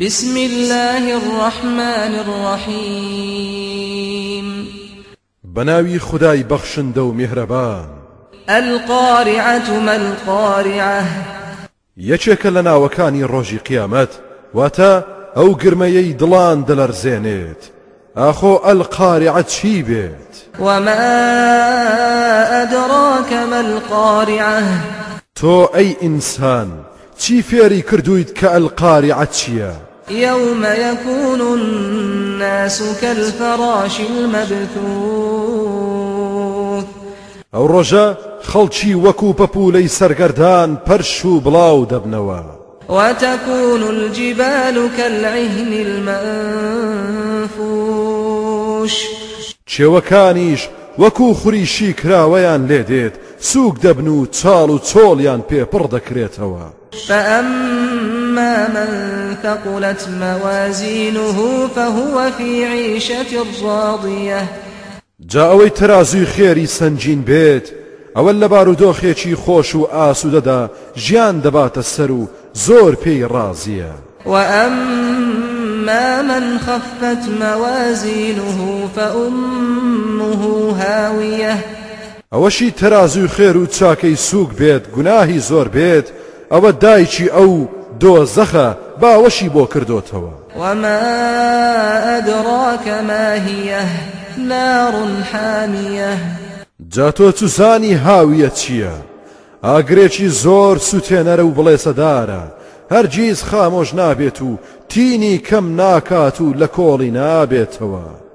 بسم الله الرحمن الرحيم. بەناوی خودای بەخشندە و میهرەبان. القارعة ما القارعة. یەکێکە لە ناوەکانی ڕۆژی قیامەت واتە ئەو گرمەیەی دڵان دەلەرزێنێت ئاخۆ ئەلقارعەت چی بێت وما أدراك ما القارعة. تۆ ئەی ئینسان چی فێری کردویت کە چییە يوم يكون الناس كالفراش المبثوث. ئەو ڕۆژە خەڵکی وەکو پەپولەی سەرگەردان پەرش و بڵاو دەبنەوە وتكون الجبال كالعهن المنفوش. کێوەکانیش وەکو خوریشی کراوەیان لێ دێت سووک دەبن و چاڵ و چۆڵیان پێپڕ دەکرێتەوە. فأما من ثقلت موازينه فهو في عيشة راضية. جا ئەوەی ترازوی خێری سنجین بێت ئەوە لە بارودۆخێکی خۆش و ئاسوودەدا ژیان دەباتە سەر و زۆر پێی ڕازیە. وأما من خفت موازينه فأمه هاوية. ئەوەشی تەرازوی خێر و چاکەی سووک بێت گوناهی زۆر بێت ئەوە دایکی ئەو دۆزەخە باوەشی بۆ کردوتەوە وما أدراك ما هي نار حامية جا تۆ چوزانی هاویە چییە؟ ئاگرێکی زۆر سوتێنەرە و بڵێسەدارە هەرگیز خامۆش نابێت و تینی کەم ناکات و لە کۆڵی نابێتەوە.